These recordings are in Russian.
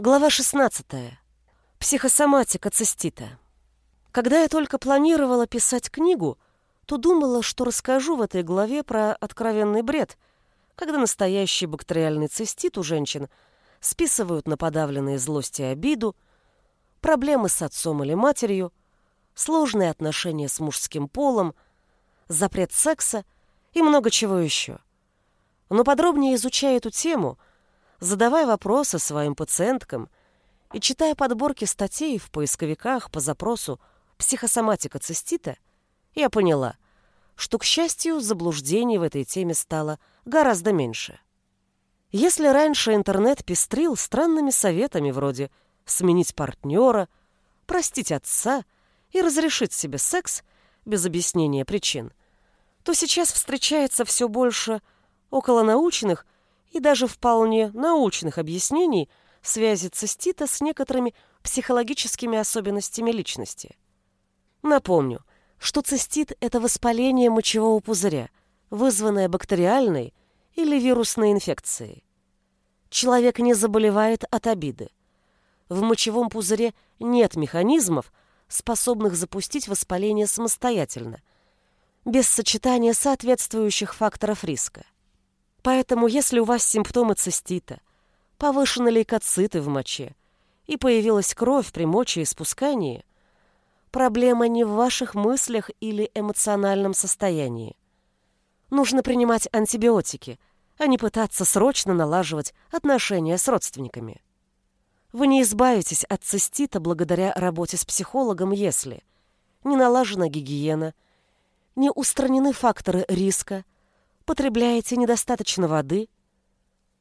Глава 16. Психосоматика цистита. Когда я только планировала писать книгу, то думала, что расскажу в этой главе про откровенный бред, когда настоящий бактериальный цистит у женщин списывают на подавленные злости и обиду, проблемы с отцом или матерью, сложные отношения с мужским полом, запрет секса и много чего еще. Но подробнее изучая эту тему, задавая вопросы своим пациенткам и читая подборки статей в поисковиках по запросу «психосоматика цистита», я поняла, что, к счастью, заблуждений в этой теме стало гораздо меньше. Если раньше интернет пестрил странными советами вроде сменить партнера, простить отца и разрешить себе секс без объяснения причин, то сейчас встречается все больше околонаучных и даже вполне научных объяснений связи цистита с некоторыми психологическими особенностями личности. Напомню, что цистит – это воспаление мочевого пузыря, вызванное бактериальной или вирусной инфекцией. Человек не заболевает от обиды. В мочевом пузыре нет механизмов, способных запустить воспаление самостоятельно, без сочетания соответствующих факторов риска. Поэтому, если у вас симптомы цистита, повышены лейкоциты в моче и появилась кровь при мочеиспускании, проблема не в ваших мыслях или эмоциональном состоянии. Нужно принимать антибиотики, а не пытаться срочно налаживать отношения с родственниками. Вы не избавитесь от цистита благодаря работе с психологом, если не налажена гигиена, не устранены факторы риска, потребляете недостаточно воды.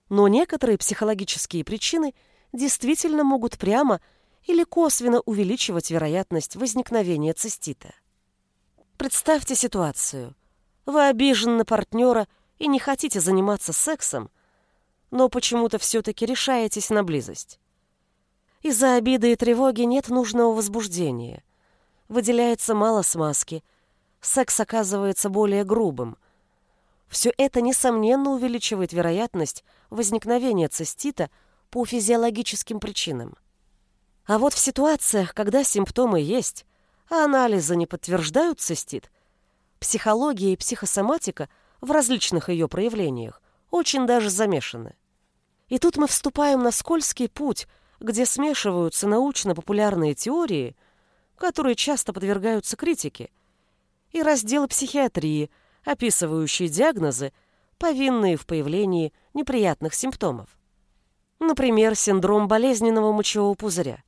Но некоторые психологические причины действительно могут прямо или косвенно увеличивать вероятность возникновения цистита. Представьте ситуацию. Вы обижены на партнера и не хотите заниматься сексом, но почему-то все-таки решаетесь на близость. Из-за обиды и тревоги нет нужного возбуждения. Выделяется мало смазки. Секс оказывается более грубым – все это, несомненно, увеличивает вероятность возникновения цистита по физиологическим причинам. А вот в ситуациях, когда симптомы есть, а анализы не подтверждают цистит, психология и психосоматика в различных ее проявлениях очень даже замешаны. И тут мы вступаем на скользкий путь, где смешиваются научно-популярные теории, которые часто подвергаются критике, и разделы психиатрии – описывающие диагнозы, повинные в появлении неприятных симптомов. Например, синдром болезненного мочевого пузыря.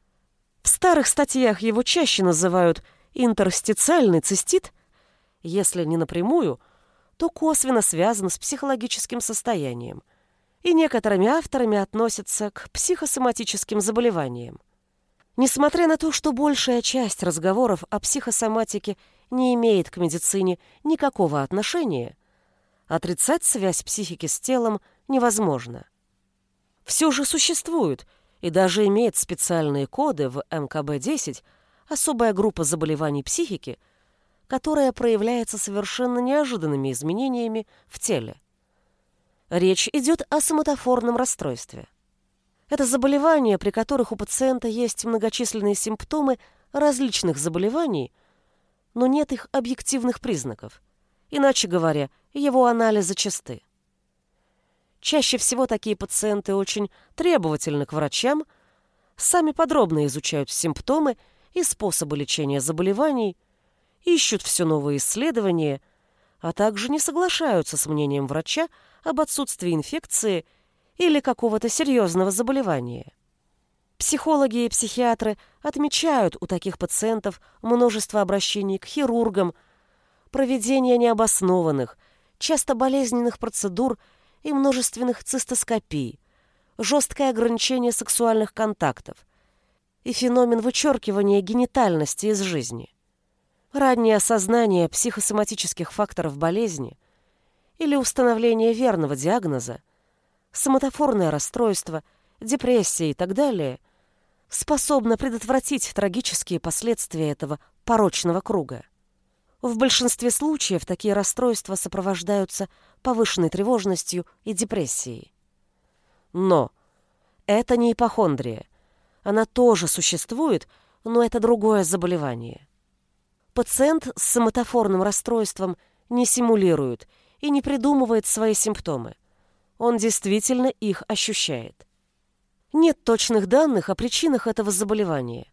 В старых статьях его чаще называют интерстициальный цистит, если не напрямую, то косвенно связан с психологическим состоянием, и некоторыми авторами относятся к психосоматическим заболеваниям. Несмотря на то, что большая часть разговоров о психосоматике не имеет к медицине никакого отношения, отрицать связь психики с телом невозможно. Все же существует и даже имеет специальные коды в МКБ-10 особая группа заболеваний психики, которая проявляется совершенно неожиданными изменениями в теле. Речь идет о соматофорном расстройстве. Это заболевания, при которых у пациента есть многочисленные симптомы различных заболеваний, но нет их объективных признаков. Иначе говоря, его анализы чисты. Чаще всего такие пациенты очень требовательны к врачам, сами подробно изучают симптомы и способы лечения заболеваний, ищут все новые исследования, а также не соглашаются с мнением врача об отсутствии инфекции или какого-то серьезного заболевания. Психологи и психиатры отмечают у таких пациентов множество обращений к хирургам, проведение необоснованных, часто болезненных процедур и множественных цистоскопий, жесткое ограничение сексуальных контактов и феномен вычеркивания генитальности из жизни. Раннее осознание психосоматических факторов болезни или установление верного диагноза, соматофорное расстройство, депрессия и так далее – способна предотвратить трагические последствия этого порочного круга. В большинстве случаев такие расстройства сопровождаются повышенной тревожностью и депрессией. Но это не ипохондрия, Она тоже существует, но это другое заболевание. Пациент с соматофорным расстройством не симулирует и не придумывает свои симптомы. Он действительно их ощущает. Нет точных данных о причинах этого заболевания.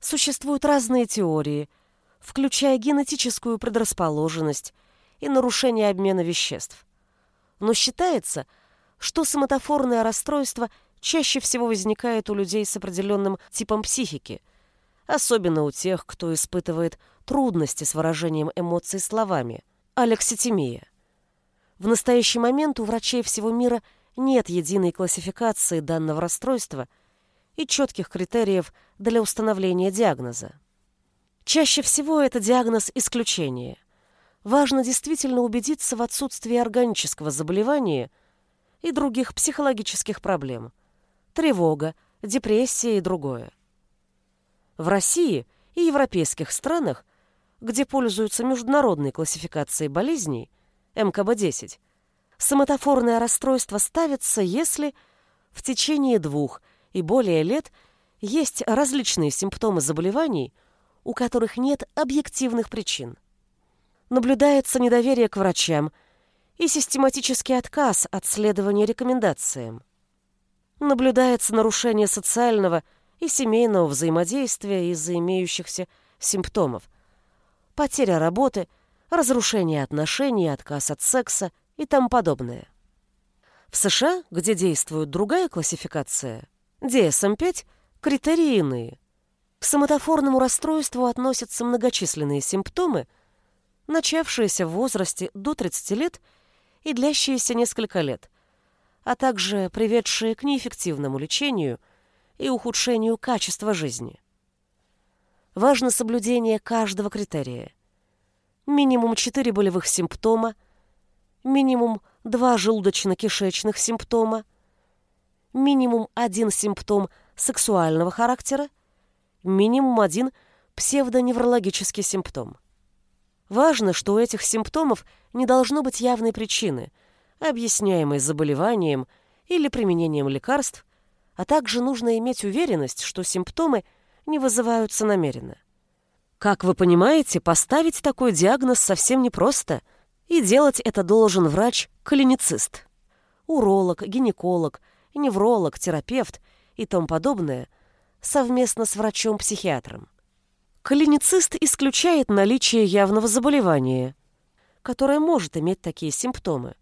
Существуют разные теории, включая генетическую предрасположенность и нарушение обмена веществ. Но считается, что соматофорное расстройство чаще всего возникает у людей с определенным типом психики, особенно у тех, кто испытывает трудности с выражением эмоций словами, алекситимия. В настоящий момент у врачей всего мира нет единой классификации данного расстройства и четких критериев для установления диагноза. Чаще всего это диагноз исключения. Важно действительно убедиться в отсутствии органического заболевания и других психологических проблем. Тревога, депрессия и другое. В России и европейских странах, где пользуются международной классификацией болезней, МКБ-10, соматофорное расстройство ставится, если в течение двух и более лет есть различные симптомы заболеваний, у которых нет объективных причин. Наблюдается недоверие к врачам и систематический отказ от следования рекомендациям. Наблюдается нарушение социального и семейного взаимодействия из-за имеющихся симптомов, потеря работы – разрушение отношений, отказ от секса и тому подобное. В США, где действует другая классификация, DSM-5, критерии иные. К соматофорному расстройству относятся многочисленные симптомы, начавшиеся в возрасте до 30 лет и длящиеся несколько лет, а также приведшие к неэффективному лечению и ухудшению качества жизни. Важно соблюдение каждого критерия минимум 4 болевых симптома, минимум 2 желудочно-кишечных симптома, минимум 1 симптом сексуального характера, минимум 1 псевдоневрологический симптом. Важно, что у этих симптомов не должно быть явной причины, объясняемой заболеванием или применением лекарств, а также нужно иметь уверенность, что симптомы не вызываются намеренно. Как вы понимаете, поставить такой диагноз совсем непросто, и делать это должен врач-клиницист. Уролог, гинеколог, невролог, терапевт и тому подобное совместно с врачом-психиатром. Клиницист исключает наличие явного заболевания, которое может иметь такие симптомы.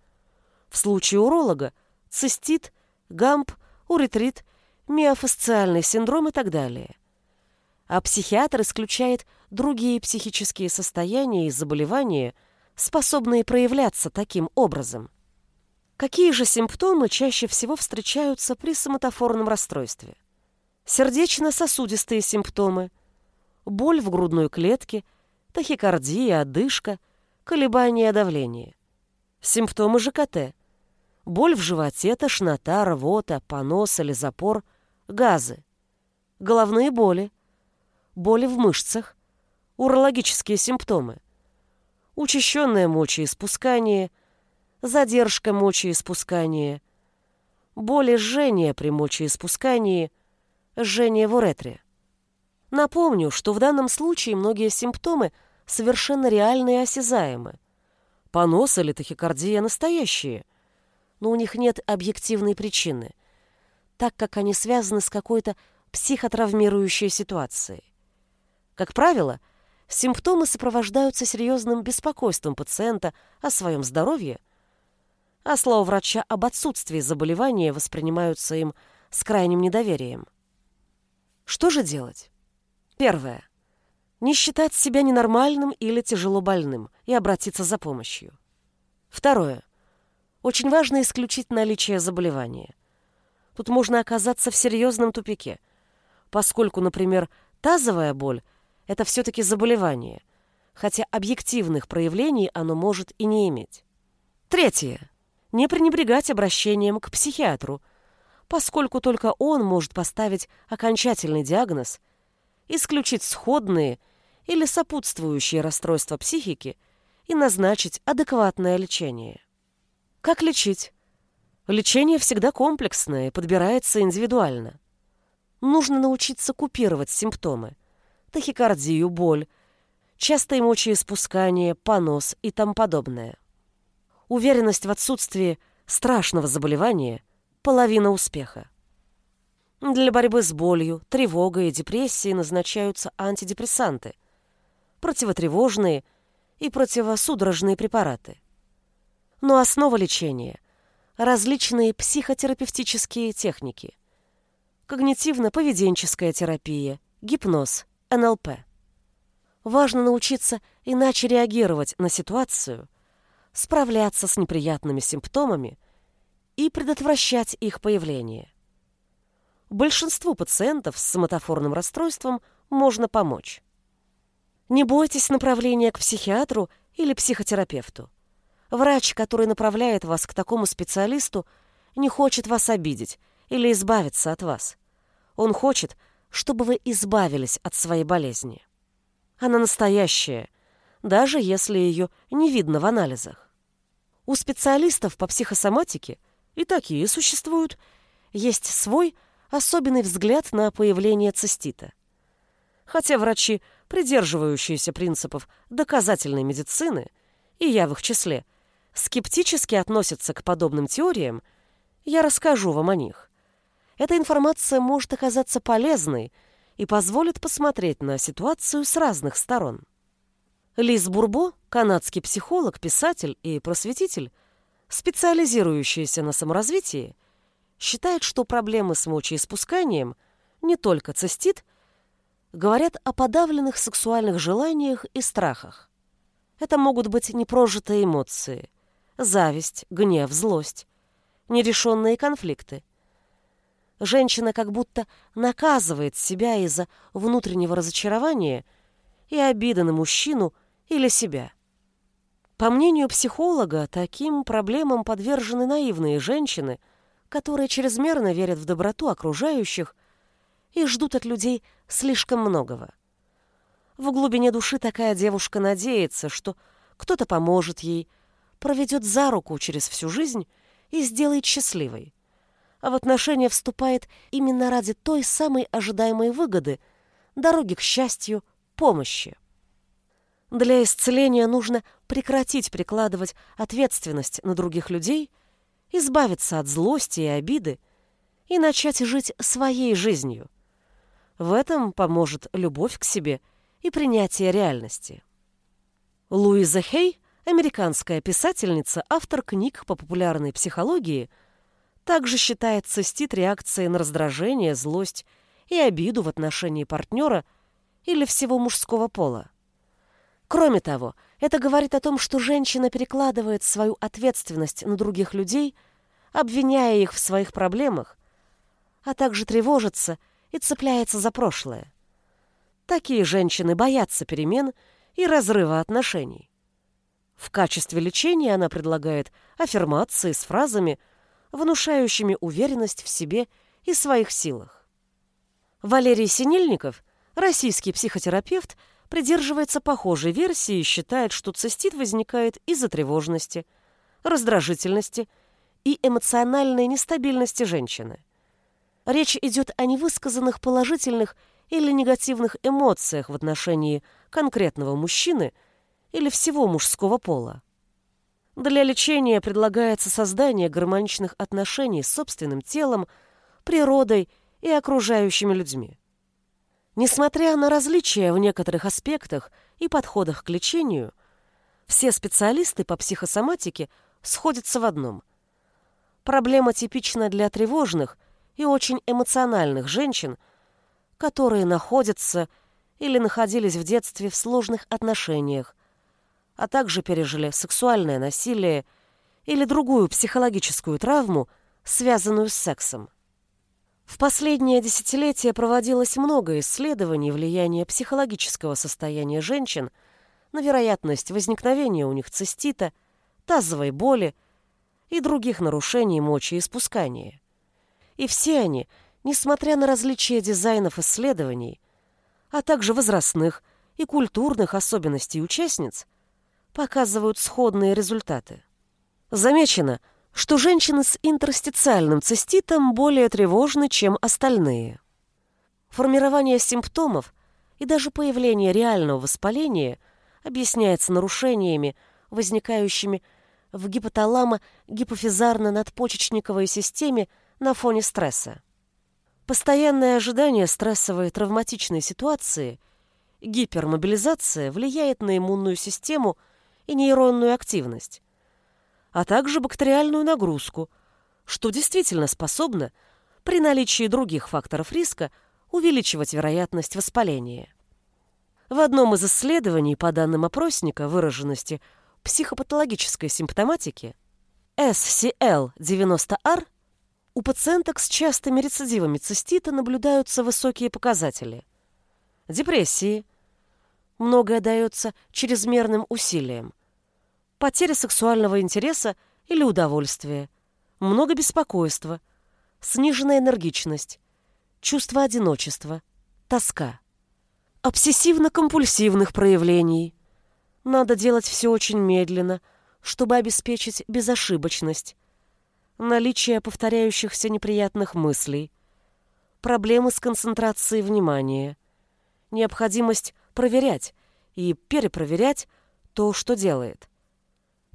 В случае уролога – цистит, гамп, уретрит, миофасциальный синдром и так далее – а психиатр исключает другие психические состояния и заболевания, способные проявляться таким образом. Какие же симптомы чаще всего встречаются при соматофорном расстройстве? Сердечно-сосудистые симптомы, боль в грудной клетке, тахикардия, одышка, колебания давления. Симптомы ЖКТ. Боль в животе, тошнота, рвота, понос или запор, газы. Головные боли, боли в мышцах, урологические симптомы, учащенное мочеиспускание, задержка мочеиспускания, боли жжения при мочеиспускании, жжение в уретре. Напомню, что в данном случае многие симптомы совершенно реальные и осязаемы. Понос или тахикардия настоящие, но у них нет объективной причины, так как они связаны с какой-то психотравмирующей ситуацией. Как правило, симптомы сопровождаются серьезным беспокойством пациента о своем здоровье, а слова врача об отсутствии заболевания воспринимаются им с крайним недоверием. Что же делать? Первое. Не считать себя ненормальным или тяжело больным и обратиться за помощью. Второе. Очень важно исключить наличие заболевания. Тут можно оказаться в серьезном тупике, поскольку, например, тазовая боль – это все-таки заболевание, хотя объективных проявлений оно может и не иметь. Третье. Не пренебрегать обращением к психиатру, поскольку только он может поставить окончательный диагноз, исключить сходные или сопутствующие расстройства психики и назначить адекватное лечение. Как лечить? Лечение всегда комплексное и подбирается индивидуально. нужно научиться купировать симптомы – тахикардию, боль, частое мочеиспускание, понос и тому подобное. Уверенность в отсутствии страшного заболевания – половина успеха. Для борьбы с болью, тревогой и депрессией назначаются антидепрессанты, противотревожные и противосудорожные препараты. Но основа лечения – различные психотерапевтические техники, когнитивно-поведенческая терапия, гипноз, НЛП. Важно научиться иначе реагировать на ситуацию, справляться с неприятными симптомами и предотвращать их появление. Большинству пациентов с соматофорным расстройством можно помочь. Не бойтесь направления к психиатру или психотерапевту. Врач, который направляет вас к такому специалисту, не хочет вас обидеть или избавиться от вас. Он хочет, чтобы вы избавились от своей болезни. Она настоящая, даже если ее не видно в анализах. У специалистов по психосоматике, и такие существуют, есть свой особенный взгляд на появление цистита. Хотя врачи, придерживающиеся принципов доказательной медицины, и я в их числе, скептически относятся к подобным теориям, я расскажу вам о них. Эта информация может оказаться полезной и позволит посмотреть на ситуацию с разных сторон. Лиз Бурбо, канадский психолог, писатель и просветитель, специализирующийся на саморазвитии, считает, что проблемы с мочеиспусканием, не только цистит, говорят о подавленных сексуальных желаниях и страхах. Это могут быть непрожитые эмоции, зависть, гнев, злость, нерешенные конфликты. Женщина как будто наказывает себя из-за внутреннего разочарования и обиды на мужчину или себя. По мнению психолога, таким проблемам подвержены наивные женщины, которые чрезмерно верят в доброту окружающих и ждут от людей слишком многого. В глубине души такая девушка надеется, что кто-то поможет ей, проведет за руку через всю жизнь и сделает счастливой. А в отношения вступает именно ради той самой ожидаемой выгоды, дороги к счастью, помощи. Для исцеления нужно прекратить прикладывать ответственность на других людей, избавиться от злости и обиды и начать жить своей жизнью. В этом поможет любовь к себе и принятие реальности. Луиза Хей, американская писательница, автор книг по популярной психологии, также считает цистит реакцией на раздражение, злость и обиду в отношении партнера или всего мужского пола. Кроме того, это говорит о том, что женщина перекладывает свою ответственность на других людей, обвиняя их в своих проблемах, а также тревожится и цепляется за прошлое. Такие женщины боятся перемен и разрыва отношений. В качестве лечения она предлагает аффирмации с фразами, внушающими уверенность в себе и своих силах. Валерий Синельников, российский психотерапевт, придерживается похожей версии и считает, что цистит возникает из-за тревожности, раздражительности и эмоциональной нестабильности женщины. Речь идет о невысказанных положительных или негативных эмоциях в отношении конкретного мужчины или всего мужского пола. Для лечения предлагается создание гармоничных отношений с собственным телом, природой и окружающими людьми. Несмотря на различия в некоторых аспектах и подходах к лечению, все специалисты по психосоматике сходятся в одном. Проблема типична для тревожных и очень эмоциональных женщин, которые находятся или находились в детстве в сложных отношениях, а также пережили сексуальное насилие или другую психологическую травму, связанную с сексом. В последнее десятилетие проводилось много исследований влияния психологического состояния женщин на вероятность возникновения у них цистита, тазовой боли и других нарушений мочеиспускания. И все они, несмотря на различия дизайнов исследований, а также возрастных и культурных особенностей участниц, показывают сходные результаты. Замечено – что женщины с интерстициальным циститом более тревожны, чем остальные. Формирование симптомов и даже появление реального воспаления объясняется нарушениями, возникающими в гипоталамо-гипофизарно-надпочечниковой системе на фоне стресса. Постоянное ожидание стрессовой травматичной ситуации, гипермобилизация влияет на иммунную систему и нейронную активность, а также бактериальную нагрузку, что действительно способно при наличии других факторов риска увеличивать вероятность воспаления. В одном из исследований по данным опросника выраженности психопатологической симптоматики SCL-90R у пациенток с частыми рецидивами цистита наблюдаются высокие показатели. Депрессии. Многое дается чрезмерным усилиям. Потеря сексуального интереса или удовольствия. Много беспокойства. Сниженная энергичность. Чувство одиночества. Тоска. Обсессивно-компульсивных проявлений. Надо делать все очень медленно, чтобы обеспечить безошибочность. Наличие повторяющихся неприятных мыслей. Проблемы с концентрацией внимания. Необходимость проверять и перепроверять то, что делает.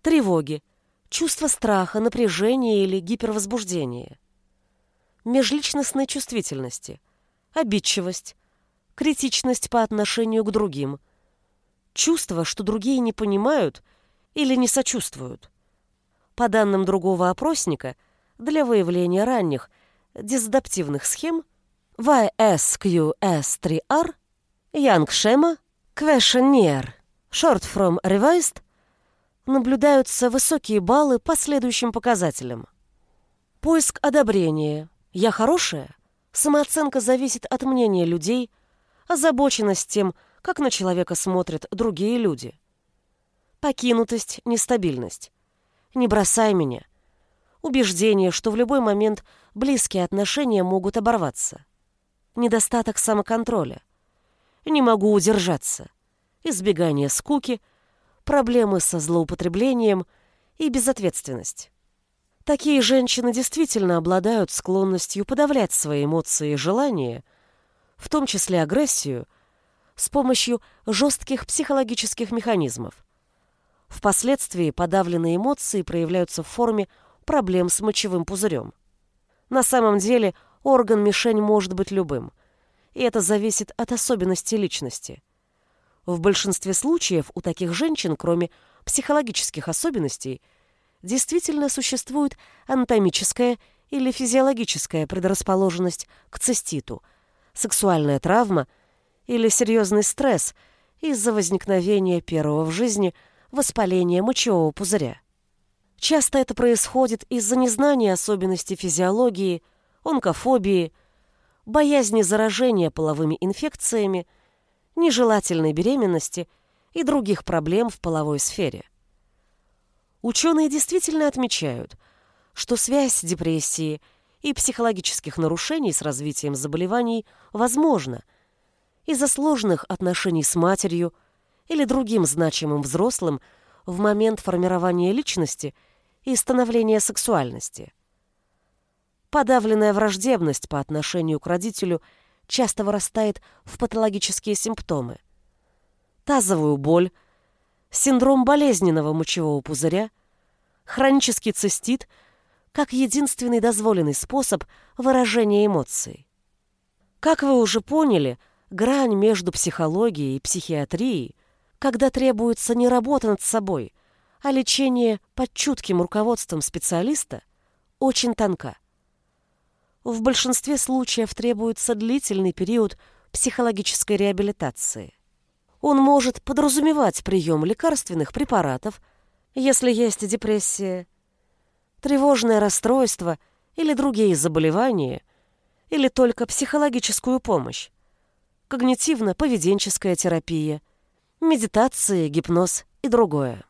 Тревоги. Чувство страха, напряжения или гипервозбуждения. Межличностной чувствительности. Обидчивость. Критичность по отношению к другим – Чувство, что другие не понимают или не сочувствуют. По данным другого опросника, для выявления ранних дезадаптивных схем YSQS3R, Young Schema, Questionnaire, Short from Revised, наблюдаются высокие баллы по следующим показателям. Поиск одобрения. Я хорошая? Самооценка зависит от мнения людей, озабоченность тем, как на человека смотрят другие люди. Покинутость, нестабильность. Не бросай меня. Убеждение, что в любой момент близкие отношения могут оборваться. Недостаток самоконтроля. Не могу удержаться. Избегание скуки, проблемы со злоупотреблением и безответственность. Такие женщины действительно обладают склонностью подавлять свои эмоции и желания, в том числе агрессию – с помощью жестких психологических механизмов. Впоследствии подавленные эмоции проявляются в форме проблем с мочевым пузырем. На самом деле орган-мишень может быть любым, и это зависит от особенностей личности. В большинстве случаев у таких женщин, кроме психологических особенностей, действительно существует анатомическая или физиологическая предрасположенность к циститу, сексуальная травма – или серьезный стресс из-за возникновения первого в жизни воспаления мочевого пузыря. Часто это происходит из-за незнания особенностей физиологии, онкофобии, боязни заражения половыми инфекциями, нежелательной беременности и других проблем в половой сфере. Ученые действительно отмечают, что связь депрессии и психологических нарушений с развитием заболеваний возможна – из-за сложных отношений с матерью или другим значимым взрослым в момент формирования личности и становления сексуальности. Подавленная враждебность по отношению к родителю часто вырастает в патологические симптомы. Тазовую боль, синдром болезненного мочевого пузыря, хронический цистит как единственный дозволенный способ выражения эмоций. Как вы уже поняли – Грань между психологией и психиатрией, когда требуется не работа над собой, а лечение под чутким руководством специалиста, очень тонка. В большинстве случаев требуется длительный период психологической реабилитации. Он может подразумевать прием лекарственных препаратов, если есть депрессия, тревожное расстройство или другие заболевания, или только психологическую помощь когнитивно-поведенческая терапия, медитация, гипноз и другое.